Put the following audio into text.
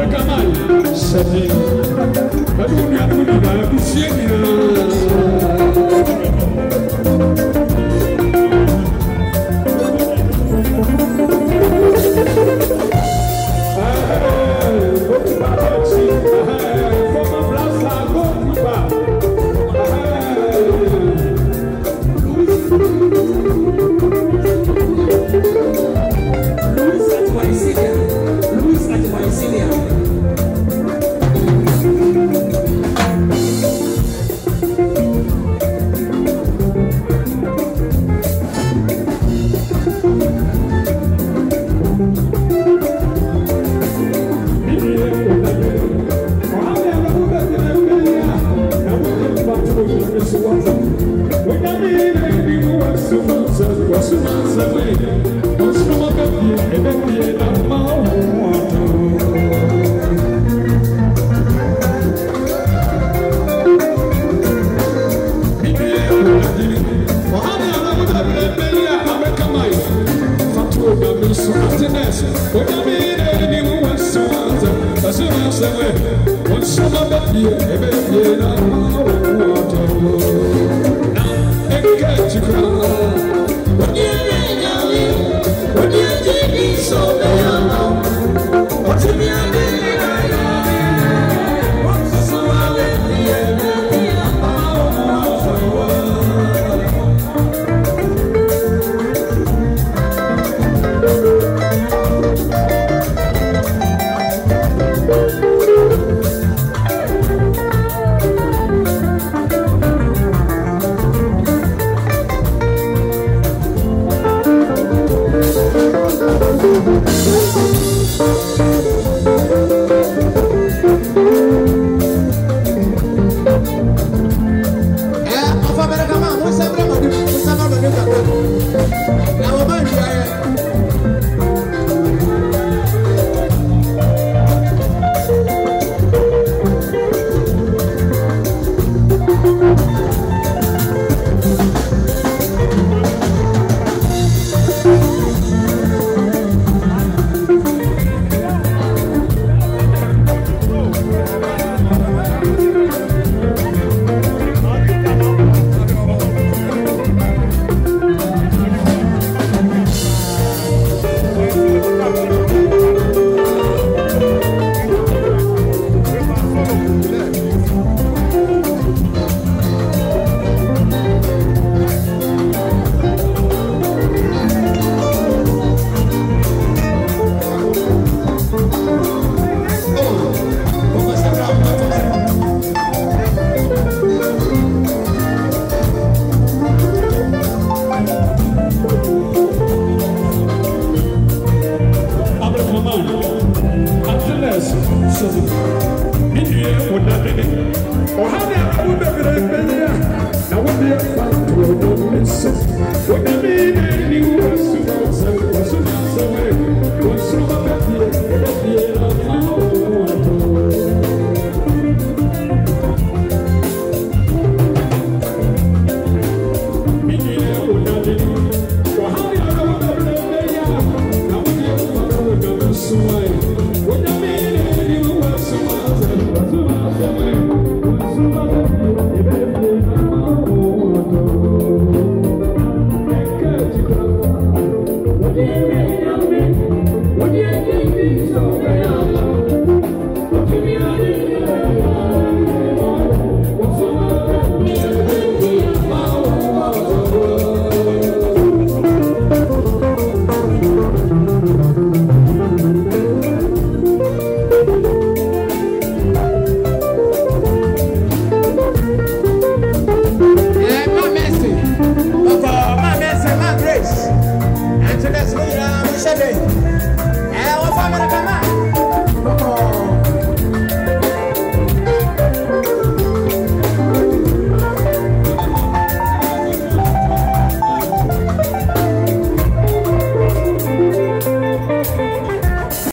Africa man. Seven. But swing.